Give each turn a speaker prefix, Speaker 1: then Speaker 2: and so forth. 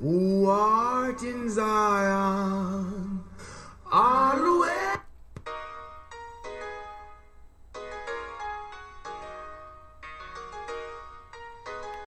Speaker 1: who art in Zion.